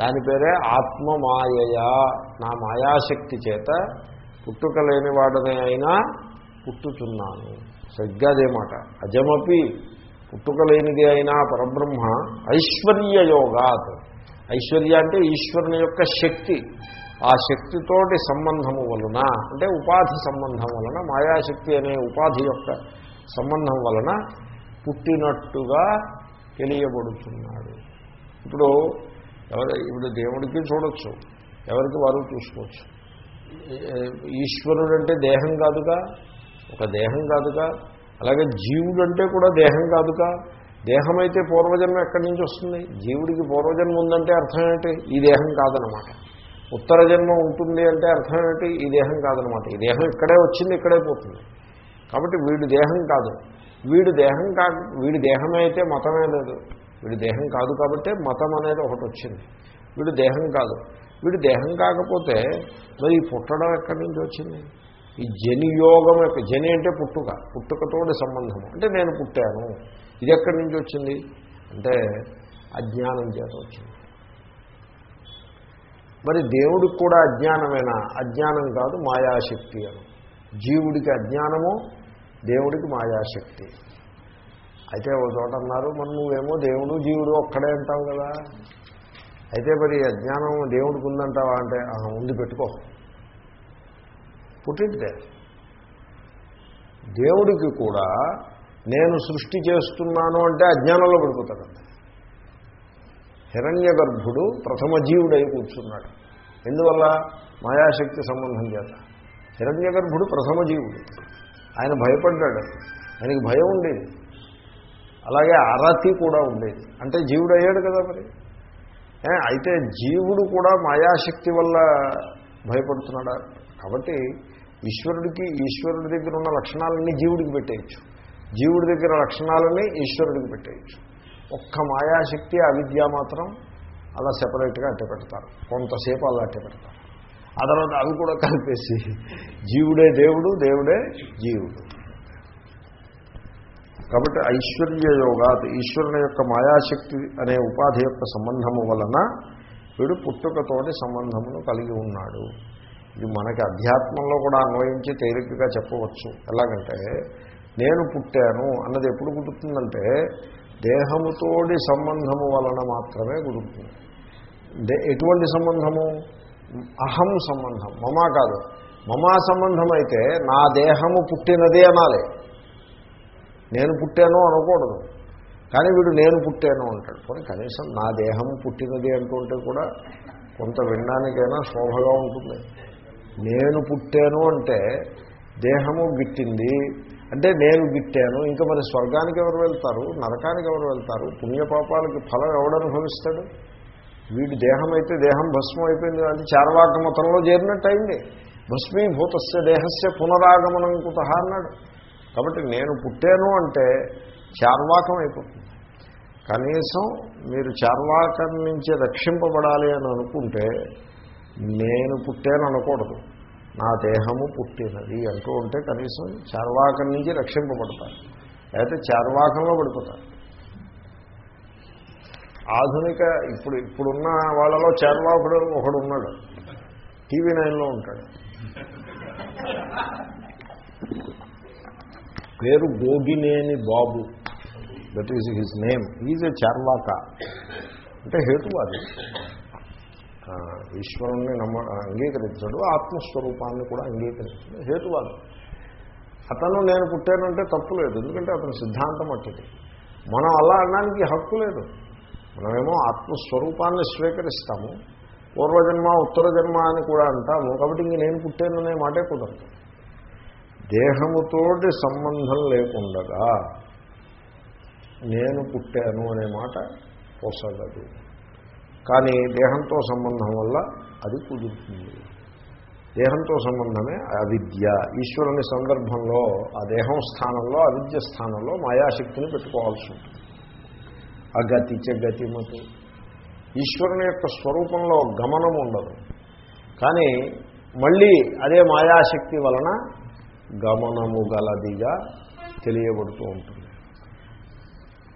దాని పేరే ఆత్మ మాయయా నా మాయాశక్తి చేత పుట్టుక లేనివాడనే అయినా పుట్టుతున్నాను. సరిగ్గా అదే మాట. అజమపి పుట్టుక లేనిది అయినా పరబ్రహ్మ ఐశ్వర్య యోగాత్ ఐశ్వర్య అంటే ఈశ్వరుని యొక్క శక్తి. ఆ శక్తితోటి సంబంధము వలన అంటే ఉపాధి సంబంధం వలన మాయాశక్తి అనే ఉపాధి యొక్క సంబంధం వలన పుట్టినట్టుగా తెలియబడుతున్నాడు. ఇప్పుడు ఎవరు ఇప్పుడు దేవుడికి చూడొచ్చు ఎవరికి వారు చూసుకోవచ్చు. ఈశ్వరుడు అంటే దేహం కాదుగా ఒక దేహం కాదుగా అలాగే జీవుడు అంటే కూడా దేహం కాదుగా. దేహమైతే పూర్వజన్మ ఎక్కడి నుంచి వస్తుంది? జీవుడికి పూర్వజన్మ ఉందంటే అర్థం ఏంటి? ఈ దేహం కాదనమాట ఉత్తర జన్మ ఉంటుంది అంటే అర్థం ఏమిటి? ఈ దేహం కాదనమాట. ఈ దేహం ఇక్కడే వచ్చింది ఇక్కడే పోతుంది. కాబట్టి వీడి దేహం కాదు. వీడి దేహం కా వీడి దేహమే అయితే మతమే లేదు. వీడి దేహం కాదు కాబట్టి మతం అనేది ఒకటి వచ్చింది. వీడు దేహం కాదు. వీడు దేహం కాకపోతే మరి పుట్టడం ఎక్కడి నుంచి వచ్చింది? ఈ జనియోగం యొక్క జని అంటే పుట్టుక. పుట్టుకతోటి సంబంధము అంటే నేను పుట్టాను. ఇది ఎక్కడి నుంచి వచ్చింది? అంటే అజ్ఞానం చేత వచ్చింది. మరి దేవుడికి కూడా అజ్ఞానమేనా? అజ్ఞానం కాదు మాయాశక్తి అని. జీవుడికి అజ్ఞానము దేవుడికి మాయాశక్తి. అయితే ఒక చోట అన్నారు మరి నువ్వేమో దేవుడు జీవుడు ఒక్కడే అంటావు కదా. అయితే మరి అజ్ఞానం దేవుడికి ఉందంటావా అంటే "ఆహా, ఉంది పెట్టుకో. పుట్టింటే దేవుడికి కూడా నేను సృష్టి చేస్తున్నాను అంటే అజ్ఞానంలో పడిపోతాడు హిరణ్య గర్భుడు ప్రథమ జీవుడై కూర్చున్నాడు. ఎందువల్ల? మాయాశక్తి సంబంధం చేత. హిరణ్య గర్భుడు ప్రథమ జీవుడు. ఆయన భయపడ్డాడు. ఆయనకి భయం ఉండేది. అలాగే అరతి కూడా ఉండేది. అంటే జీవుడు అయ్యాడు కదా మరి. అయితే జీవుడు కూడా మాయాశక్తి వల్ల భయపడుతున్నాడా? కాబట్టి ఈశ్వరుడికి ఈశ్వరుడి దగ్గర ఉన్న లక్షణాలన్నీ జీవుడికి పెట్టేయచ్చు. జీవుడి దగ్గర లక్షణాలన్నీ ఈశ్వరుడికి పెట్టేయచ్చు. ఒక్క మాయాశక్తి అవిద్య మాత్రం అలా సెపరేట్గా అట్టే పెడతారు కొంతసేపు అలా అట్టే పెడతారు ఆ తర్వాత అవి కూడా కలిపేసి జీవుడే దేవుడు దేవుడే జీవుడు. కాబట్టి ఐశ్వర్య యోగా ఈశ్వరుని యొక్క మాయాశక్తి అనే ఉపాధి యొక్క సంబంధము వలన వీడు పుట్టుకతోటి సంబంధమును కలిగి ఉన్నాడు. ఇది మనకి అధ్యాత్మంలో కూడా అన్వయించి తేలికగా చెప్పవచ్చు. ఎలాగంటే నేను పుట్టాను అన్నది ఎప్పుడు పుట్టుతుందంటే దేహముతోటి సంబంధము వలన మాత్రమే కుదురుతుంది దే- ఎటువంటి సంబంధము? అహం సంబంధం. మమా కాదు. మమా సంబంధం అయితే నా దేహము పుట్టినదే అనాలి. నేను పుట్టాను అనకూడదు. కానీ వీడు నేను పుట్టాను అంటాడు. కానీ కనీసం నా దేహం పుట్టినది అంటుంటే కూడా కొంత వినడానికైనా శోభగా ఉంటుంది. నేను పుట్టాను అంటే దేహము గిట్టింది. అంటే నేను గిట్టాను ఇంకా మరి స్వర్గానికి ఎవరు వెళ్తారు నరకానికి ఎవరు వెళ్తారు పుణ్యపాపాలకి ఫలం ఎవడు అనుభవిస్తాడు? వీడి దేహం అయితే దేహం భస్మం అయిపోయింది అది చార్వాక మతంలో చేరినట్టు అయింది భస్మీభూతస్య దేహస్య పునరాగమనం కుత అన్నాడు. కాబట్టి నేను పుట్టాను అంటే చార్వాకం అయిపోతుంది. కనీసం మీరు చార్వాకం నుంచి రక్షింపబడాలి అని అనుకుంటే నేను పుట్టాను అనకూడదు. నా దేహము పుట్టినది అంటూ ఉంటే కనీసం చార్వాకం నుంచి రక్షింపబడతారు. అయితే చార్వాకంలో పడిపోతారు. ఆధునిక ఇప్పుడు ఇప్పుడున్న వాళ్ళలో చార్వాకుడు ఒకడు ఉన్నాడు టీవీ నైన్లో ఉంటాడు. పేరు Gogineni Babu. That is his name is a Charvaka. అంటే హేతువాది. ఈశ్వరుణ్ణి నమ్మ అంగీకరించడు ఆత్మస్వరూపాన్ని కూడా అంగీకరించడు హేతువాదం. అతను నేను పుట్టానంటే తప్పు లేదు ఎందుకంటే అతని సిద్ధాంతం అట్టిది. మనం అలా అనడానికి హక్కు లేదు. మనమేమో ఆత్మస్వరూపాన్ని స్వీకరిస్తాము పూర్వజన్మ ఉత్తర జన్మ అని కూడా అంటాము కాబట్టి ఇంక నేను పుట్టాననే మాటే కుదరదు. దేహముతోటి సంబంధం లేకుండగా నేను పుట్టాను అనే మాట పొసగదు. కానీ దేహంతో సంబంధం వల్ల అది కుదురుతుంది. దేహంతో సంబంధమే అవిద్య. ఈశ్వరుని సందర్భంలో ఆ దేహం స్థానంలో అవిద్య స్థానంలో మాయాశక్తిని పెట్టుకోవాల్సి ఉంటుంది. అగతి చ ఈశ్వరుని యొక్క స్వరూపంలో గమనం ఉండదు. కానీ మళ్ళీ అదే మాయాశక్తి వలన గమనము గలదిగా తెలియబడుతూ ఉంటుంది.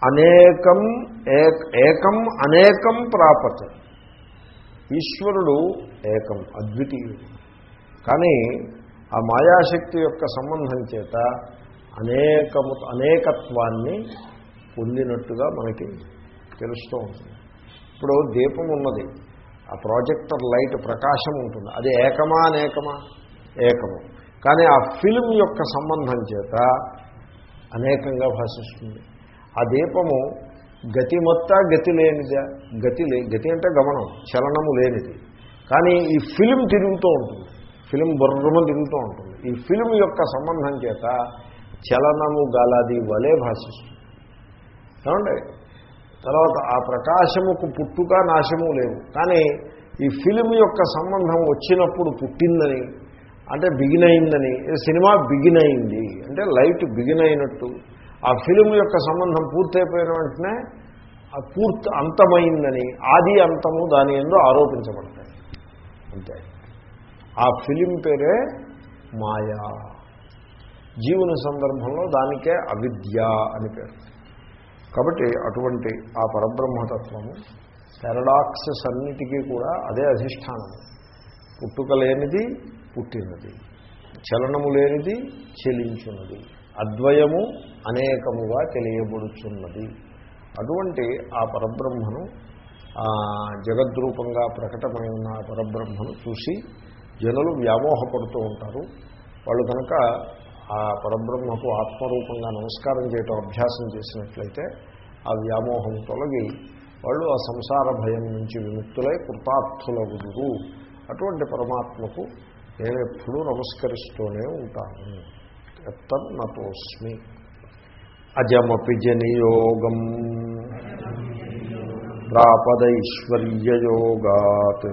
అనేకం ఏకం అనేకం ప్రాపత్ ఈశ్వరుడు ఏకం అద్వితీయుడు. కానీ ఆ మాయాశక్తి యొక్క సంబంధం చేత అనేకము అనేకత్వాన్ని పొందినట్టుగా మనకి తెలుస్తూ ఉంటుంది. ఇప్పుడు దీపం ఉన్నది. ఆ ప్రాజెక్టర్ లైట్ ప్రకాశం ఉంటుంది. అది ఏకమా అనేకమా? ఏకము. కానీ ఆ ఫిల్మ్ యొక్క సంబంధం చేత అనేకంగా భాషిస్తుంది. ఆ దీపము గతి మొత్తా గతి లేనిదా గతి లే గతి అంటే గమనం చలనము లేనిది. కానీ ఈ ఫిలిం తిరుగుతూ ఉంటుంది. ఫిలిం బుర్రము తిరుగుతూ ఉంటుంది. ఈ ఫిలిం యొక్క సంబంధం చేత చలనము గలది వలే భాషిస్తుంది. ఏమండి? తర్వాత ఆ ప్రకాశముకు పుట్టుక నాశము లేవు. కానీ ఈ ఫిలిం యొక్క సంబంధం వచ్చినప్పుడు పుట్టిందని అంటే బిగిన్ అయిందని సినిమా బిగిన్ అయింది అంటే లైట్ బిగిన్ అయినట్టు ఆ ఫిలిం యొక్క సంబంధం పూర్తయిపోయిన వెంటనే పూర్తి అంతమైందని ఆది అంతము దాని ఎందు ఆరోపించబడతాయి. అంతే. ఆ ఫిలిం పేరే మాయా. జీవుని సందర్భంలో దానికే అవిద్య అని పేరు. కాబట్టి అటువంటి ఆ పరబ్రహ్మతత్వము పెరడాక్సెస్ అన్నిటికీ కూడా అదే అధిష్టానము. పుట్టుక లేనిది పుట్టినది. చలనము లేనిది చెలించున్నది. అద్వయము అనేకముగా తెలియబడుచున్నది. అటువంటి ఆ పరబ్రహ్మను జగద్రూపంగా ప్రకటమై ఉన్న ఆ పరబ్రహ్మను చూసి జనులు వ్యామోహపడుతూ ఉంటారు. వాళ్ళు కనుక ఆ పరబ్రహ్మకు ఆత్మరూపంగా నమస్కారం చేయటం అభ్యాసం చేసినట్లయితే ఆ వ్యామోహం తొలగి వాళ్ళు ఆ సంసార భయం నుంచి విముక్తులై కృతార్థులగుదురు. అటువంటి పరమాత్మకు నేను ఎప్పుడూ నమస్కరిస్తూనే ఉంటాను. ఎత్తన్నతోస్మి అజమపి జనియోగం. ప్రాపదైశ్వర్యయోగాత్.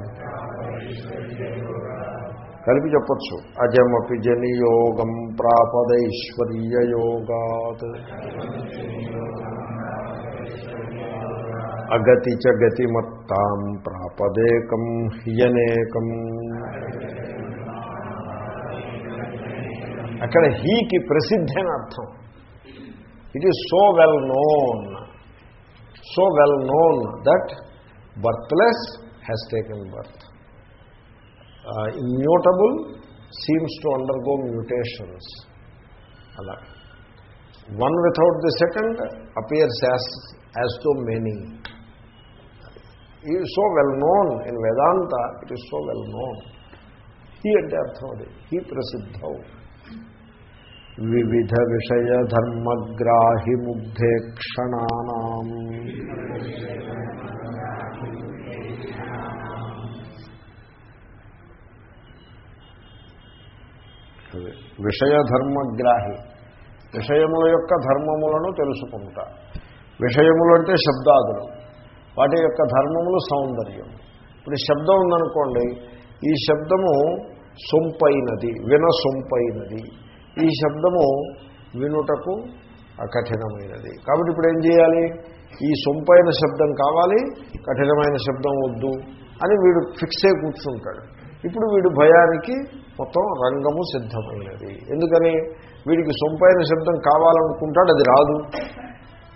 కలిపి చెప్పచ్చు. అజమపి జనియోగం ప్రాపదైశ్వర్యయోగాత్. అగతి చ గతిమత్తాం ప్రాపదేకం హ్యనేకం. అక్కడ హీకి ప్రసిద్ధి అని అర్థం. It is so well known so well known that birthless has taken birth immutable seems to undergo mutations అలా. One without the second appears as as too many ఈ so well known in Vedanta it is so well known he అంటే అర్థం అది he ప్రసిద్ధం వివిధ విషయ ధర్మగ్రాహి ముగ్ధే క్షణానాం విషయధర్మగ్రాహి. విషయముల యొక్క ధర్మములను తెలుసుకుంటా. విషయములు అంటే శబ్దాదులు. వాటి యొక్క ధర్మములు సౌందర్యం. ఇప్పుడు శబ్దం ఉందనుకోండి ఈ శబ్దము సొంపైనది వినసొంపైనది. ఈ శబ్దము వినుటకు కఠినమైనది. కాబట్టి ఇప్పుడు ఏం చేయాలి? ఈ సొంపైన శబ్దం కావాలి కఠినమైన శబ్దం వద్దు అని వీడు ఫిక్స్ అయి కూర్చుంటాడు. ఇప్పుడు వీడు భయానికి మొత్తం రంగము సిద్ధమైనది. ఎందుకని? వీడికి సొంపైన శబ్దం కావాలనుకుంటాడు అది రాదు.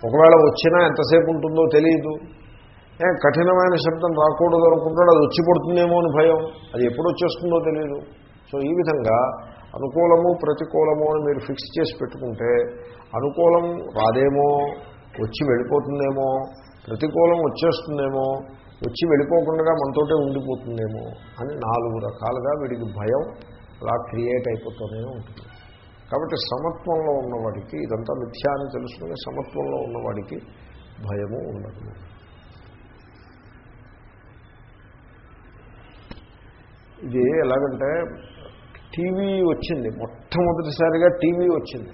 ఒకవేళ వచ్చినా ఎంతసేపు ఉంటుందో తెలియదు. కఠినమైన శబ్దం రాకూడదు అనుకుంటాడు అది వచ్చి పడుతుందేమో అని భయం. అది ఎప్పుడు వచ్చేస్తుందో తెలియదు సో ఈ విధంగా అనుకూలము ప్రతికూలము అని మీరు ఫిక్స్ చేసి పెట్టుకుంటే అనుకూలం రాదేమో వచ్చి వెళ్ళిపోతుందేమో ప్రతికూలం వచ్చేస్తుందేమో వచ్చి వెళ్ళిపోకుండా మనతోటే ఉండిపోతుందేమో అని నాలుగు రకాలుగా వీడికి భయం అలా క్రియేట్ అయిపోతూనే ఉంటుంది. కాబట్టి సమత్వంలో ఉన్నవాడికి ఇదంతా మిథ్యా అని తెలుసుకుని సమత్వంలో ఉన్నవాడికి భయము ఉండదు. ఇది ఎలాగంటే టీవీ వచ్చింది. మొట్టమొదటిసారిగా టీవీ వచ్చింది.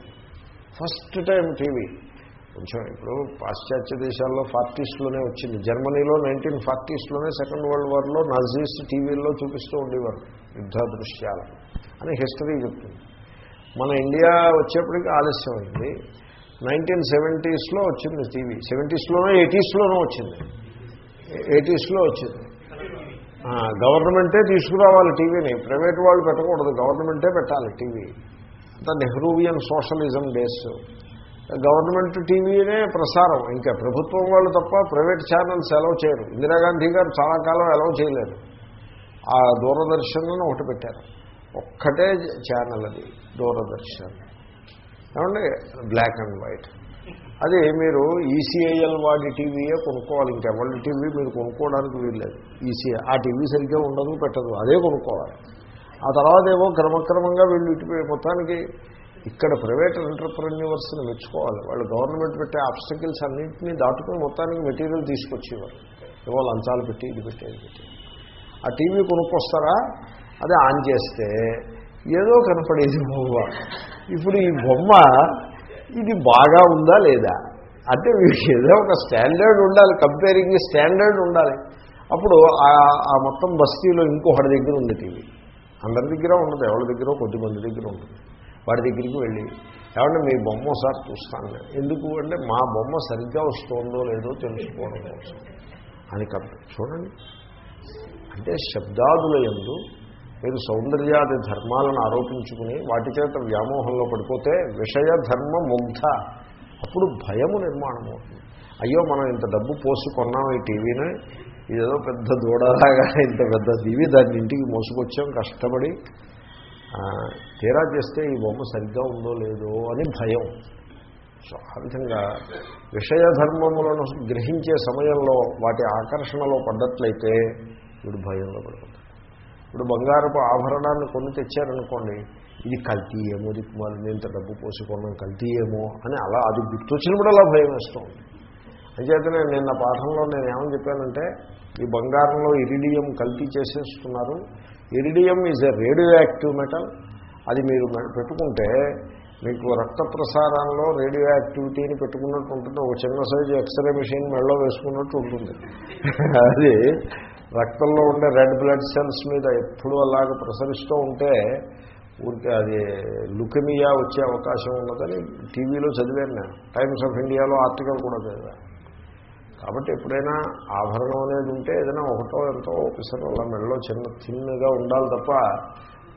First time TV. కొంచెం ఇప్పుడు పాశ్చాత్య దేశాల్లో ఫార్టీస్లోనే వచ్చింది. జర్మనీలో నైన్టీన్ ఫార్టీస్లోనే సెకండ్ వరల్డ్ వార్లో నజీస్ టీవీల్లో చూపిస్తూ ఉండేవారు యుద్ధ దృశ్యాలు అని హిస్టరీ చెప్తుంది. మన ఇండియా వచ్చేప్పటికి ఆలస్యమైంది. నైన్టీన్ సెవెంటీస్లో వచ్చింది టీవీ. సెవెంటీస్లోనో ఎయిటీస్లోనో వచ్చింది. ఎయిటీస్లో వచ్చింది. గవర్నమెంటే తీసుకురావాలి టీవీని. ప్రైవేట్ వాళ్ళు పెట్టకూడదు. గవర్నమెంటే పెట్టాలి టీవీ. అంతా నెహ్రూవియన్ సోషలిజం డేస్. గవర్నమెంట్ టీవీనే ప్రసారం. ఇంకా ప్రభుత్వం వాళ్ళు తప్ప ప్రైవేట్ ఛానల్స్ అలౌ చేయరు. ఇందిరాగాంధీ గారు చాలా కాలం అలౌ చేయలేదు. ఆ దూరదర్శన్లను ఒకటి పెట్టారు. ఒక్కటే ఛానల్ అది దూరదర్శన్. ఏమండి? బ్లాక్ అండ్ వైట్ అది మీరు ఈసీఐఎల్ వాడి టీవీయే కొనుక్కోవాలి. ఇంకెవరి టీవీ మీరు కొనుక్కోవడానికి వీల్లేదు. ఈసీఐ ఆ టీవీ సరిగ్గా ఉండదు పెట్టదు అదే కొనుక్కోవాలి. ఆ తర్వాత ఏమో క్రమక్రమంగా వీళ్ళు ఇటు మొత్తానికి ఇక్కడ ప్రైవేట్ ఎంటర్ప్రెన్యూవర్స్ని మెచ్చుకోవాలి. వాళ్ళు గవర్నమెంట్ పెట్టే ఆబ్స్టకిల్స్ అన్నింటినీ దాటుకుని మొత్తానికి మెటీరియల్ తీసుకొచ్చేవారు. ఏవో లంచాలు పెట్టి ఇది పెట్టి ఇది పెట్టి. ఆ టీవీ కొనుక్కొస్తారా? అది ఆన్ చేస్తే ఏదో కనపడేది బొమ్మ. ఇప్పుడు ఈ బొమ్మ ఇది బాగా ఉందా లేదా? అంటే వీడికి ఏదో ఒక స్టాండర్డ్ ఉండాలి కంపేరింగ్ స్టాండర్డ్ ఉండాలి. అప్పుడు ఆ- మొత్తం బస్తీలో ఇంకొకటి దగ్గర ఉంది టీవీ. అందరి దగ్గర ఉండదు ఎవరి దగ్గర కొద్దిమంది దగ్గర ఉంటుంది. వాడి దగ్గరికి వెళ్ళి ఏమంటే మీ బొమ్మ ఒకసారి చూస్తాను ఎందుకు అంటే మా బొమ్మ సరిగ్గా వస్తుందో లేదో తెలుసుకోవడం కోసం. అని కథ చూడండి. అంటే శబ్దాదుల ఎందు మీరు సౌందర్యాది ధర్మాలను ఆరోపించుకుని వాటి చేత వ్యామోహంలో పడిపోతే విషయ ధర్మ ముగ్ధ. అప్పుడు భయము నిర్మాణం అవుతుంది. అయ్యో మనం ఇంత డబ్బు పోసి కొన్నాం ఈ టీవీని ఇదేదో పెద్ద దూడలాగా ఇంత పెద్ద టీవీ దాన్ని ఇంటికి మోసుకొచ్చాం కష్టపడి తీరా చేస్తే ఈ బొమ్మ సరిగ్గా ఉందో లేదో అని భయం. సో ఆ విధంగా విషయ ధర్మములను గ్రహించే సమయంలో వాటి ఆకర్షణలో పడ్డట్లయితే వీడు భయంలో పడుతుంది ఇప్పుడు బంగారపు ఆభరణాన్ని కొని తెచ్చారనుకోండి ఇది కల్తీ ఏమో దిక్కుమాలి ఇంత డబ్బు పోసుకున్నాం కల్తీ ఏమో అని అలా అది గుర్తొచ్చినప్పుడు అలా భయం వేస్తూ. ఉంది అంచేతనే నిన్న పాఠంలో నేను ఏమని చెప్పానంటే ఈ బంగారంలో ఇరిడియం కల్తీ చేసేస్తున్నారు. Iridium is a radioactive metal అది మీరు పెట్టుకుంటే మీకు రక్త ప్రసారంలో రేడియో యాక్టివిటీని పెట్టుకున్నట్టు ఉంటుంది. ఒక చిన్న సైజు ఎక్స్రే మిషన్ మెడలో వేసుకున్నట్టు ఉంటుంది. అది రక్తంలో ఉండే రెడ్ బ్లడ్ సెల్స్ మీద ఎప్పుడూ అలాగ ప్రసరిస్తూ ఉంటే ఊరికే అది లుకెమియా వచ్చే అవకాశం ఉన్నదని టీవీలో చదివాను నేను. టైమ్స్ ఆఫ్ ఇండియాలో ఆర్టికల్ కూడా చదివాను. కాబట్టి ఎప్పుడైనా ఆభరణం అనేది ఉంటే ఏదైనా ఒకటో ఎంతో ఒకసారి అలా మెడలో చిన్న చిన్నగా ఉండాలి తప్ప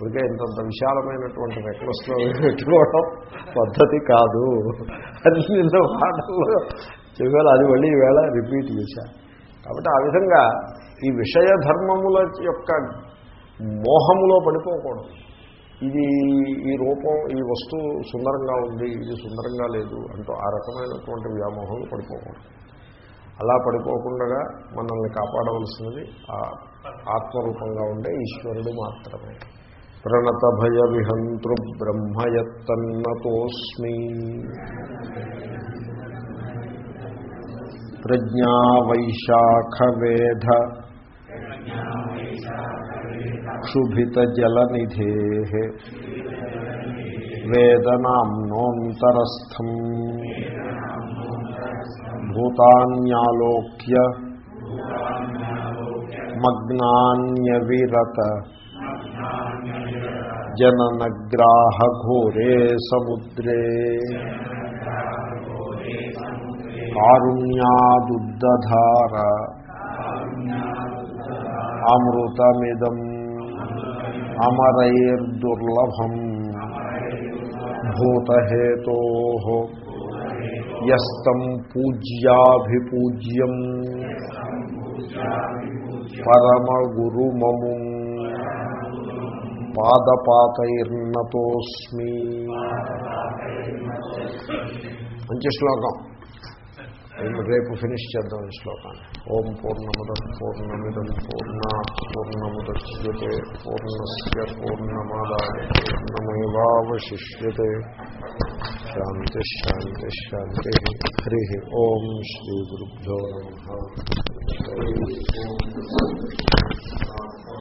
ఊరికే ఇంతంత విశాలమైనటువంటి నెక్లెస్లో పెట్టుకోవడం పద్ధతి కాదు. అది నిన్న మాటలు చెప్పారు అది మళ్ళీ ఈవేళ రిపీట్ చేశాను కాబట్టి ఆ విధంగా ఈ విషయ ధర్మముల యొక్క మోహములో పడిపోకూడదు. ఇది ఈ రూపం ఈ వస్తువు సుందరంగా ఉంది ఇది సుందరంగా లేదు అంటూ ఆ రకమైనటువంటి వ్యామోహంలో పడిపోకూడదు. అలా పడిపోకుండా మనల్ని కాపాడవలసినది ఆ ఆత్మరూపంగా ఉండే ఈశ్వరుడు మాత్రమే. ప్రణత భయ విహంతృ బ్రహ్మయత్తన్నతోస్మి. ప్రజ్ఞా వైశాఖ వేధ క్షుభిత జలనిధే వేదనాంనోంతరస్థం భూతాన్యాలోక్య మగ్నాన్యవిరత. జననగ్రాహఘోరే అమృతమిదం. అమరైర్దుర్లభం. భూతహేతో. యస్తం పూజ్యాభిపూజ్యం. పరమగురుమము. పాదపాతైర్నతోస్మి. మంచి శ్లోకం. రేపు ఫినిష్ చేద్దాం ఈ శ్లోకాన్ని. ఓం పూర్ణముద పూర్ణమిదం పూర్ణ పూర్ణముద్యతే పూర్ణస్ పూర్ణమాదాయ పూర్ణమైవశిష్యతే శాంతి శాంతి శాంతి. హరి ఓం శ్రీ గురుభ్యో నమ.